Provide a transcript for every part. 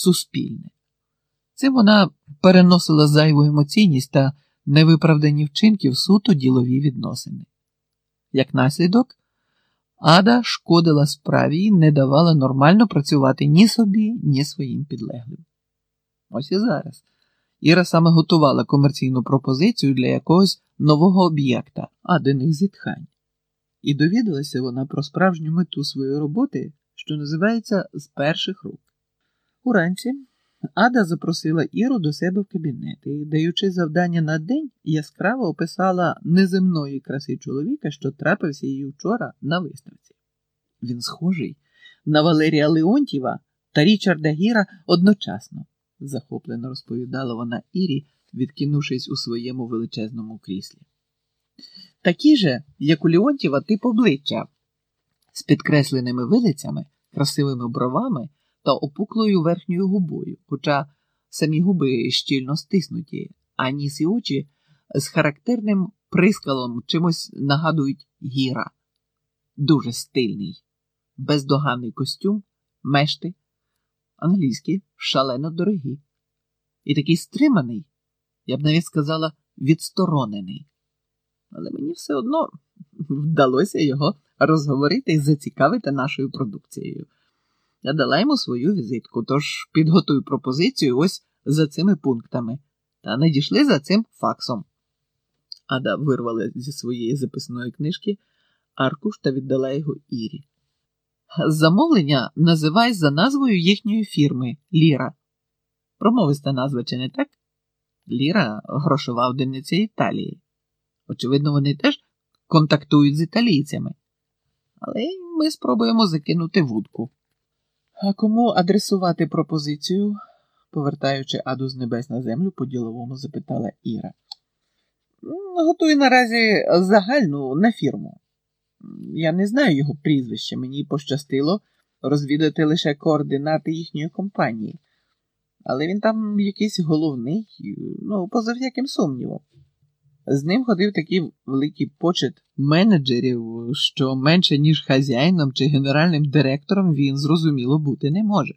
суспільне. Цим вона переносила зайву емоційність та невиправдані вчинки в суто ділові відносини. Як наслідок, Ада шкодила справі і не давала нормально працювати ні собі, ні своїм підлеглим. Ось і зараз. Іра саме готувала комерційну пропозицію для якогось нового об'єкта, адених зітхань. І довідалася вона про справжню мету своєї роботи, що називається з перших рук. Уранці Ада запросила Іру до себе в кабінет і, даючи завдання на день, яскраво описала неземної краси чоловіка, що трапився їй вчора на виставці. Він схожий на Валерія Леонтьєва та Річарда Гіра одночасно, захоплено розповідала вона Ірі, відкинувшись у своєму величезному кріслі. Такі же, як у Леонтьєва, тип обличчя, з підкресленими вилицями, красивими бровами та опуклою верхньою губою, хоча самі губи щільно стиснуті, а ніс і очі з характерним прискалом чимось нагадують гіра. Дуже стильний, бездоганний костюм, мешти, англійські, шалено дорогі. І такий стриманий, я б навіть сказала, відсторонений. Але мені все одно вдалося його розговорити і зацікавити нашою продукцією. Я дала йому свою візитку, тож підготуй пропозицію ось за цими пунктами, та надійшли за цим факсом. Ада вирвала зі своєї записної книжки аркуш та віддала його Ірі. Замовлення називай за назвою їхньої фірми Ліра. Промовиста назва, чи не так? Ліра грошова одиниця Італії. Очевидно, вони теж контактують з італійцями. Але ми спробуємо закинути вудку. А кому адресувати пропозицію? повертаючи аду з небес на землю, по-діловому запитала Іра. Готую наразі загальну на фірму. Я не знаю його прізвища, мені пощастило розвідати лише координати їхньої компанії. Але він там якийсь головний, ну, поза всяким сумнівом. З ним ходив такий великий почет менеджерів, що менше, ніж хазяїном чи генеральним директором він зрозуміло бути не може.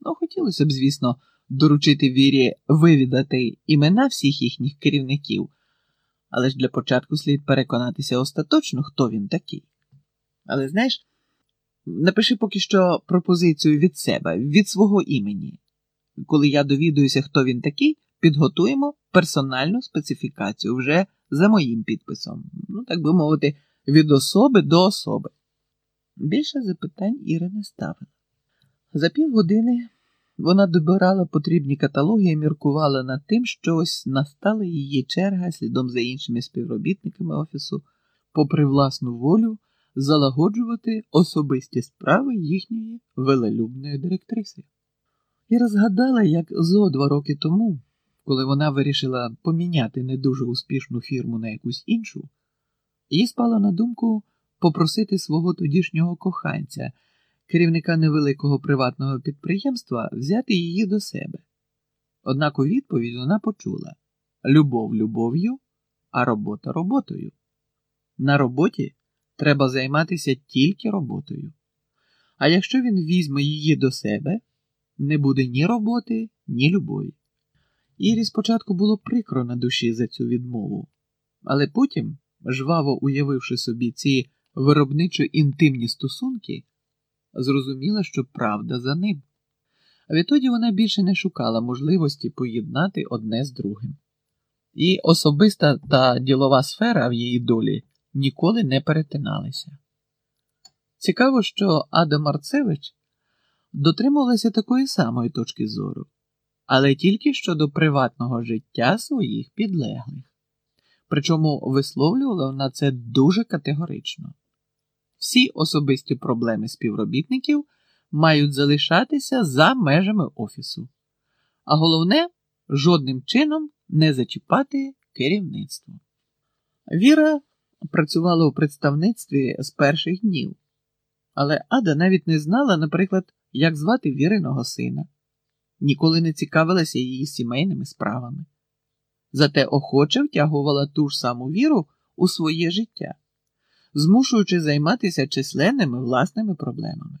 Ну, хотілося б, звісно, доручити вірі вивідати імена всіх їхніх керівників, але ж для початку слід переконатися остаточно, хто він такий. Але знаєш, напиши поки що пропозицію від себе, від свого імені. Коли я довідуюся, хто він такий підготуємо персональну специфікацію вже за моїм підписом, ну, так би мовити, від особи до особи. Більше запитань Іра не ставила. За півгодини вона добирала потрібні каталоги і міркувала над тим, що ось настала її черга слідом за іншими співробітниками офісу, попри власну волю, залагоджувати особисті справи їхньої велелюбної директриси. І розгадала, як зо два роки тому коли вона вирішила поміняти не дуже успішну фірму на якусь іншу, їй спала на думку попросити свого тодішнього коханця, керівника невеликого приватного підприємства, взяти її до себе. Однак у відповідь вона почула любов любов'ю, а робота роботою. На роботі треба займатися тільки роботою. А якщо він візьме її до себе, не буде ні роботи, ні любові. Ірі спочатку було прикро на душі за цю відмову, але потім, жваво уявивши собі ці виробничо інтимні стосунки, зрозуміла, що правда за ним. А відтоді вона більше не шукала можливості поєднати одне з другим. І особиста та ділова сфера в її долі ніколи не перетиналися. Цікаво, що Ада Марцевич дотримувалася такої самої точки зору але тільки щодо приватного життя своїх підлеглих. Причому висловлювала вона це дуже категорично. Всі особисті проблеми співробітників мають залишатися за межами офісу, а головне, жодним чином не зачіпати керівництво. Віра працювала у представництві з перших днів, але Ада навіть не знала, наприклад, як звати віриного сина ніколи не цікавилася її сімейними справами, зате охоче втягувала ту ж саму віру у своє життя, змушуючи займатися численними власними проблемами.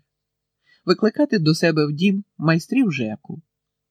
викликати до себе в дім майстрів ЖЕКу.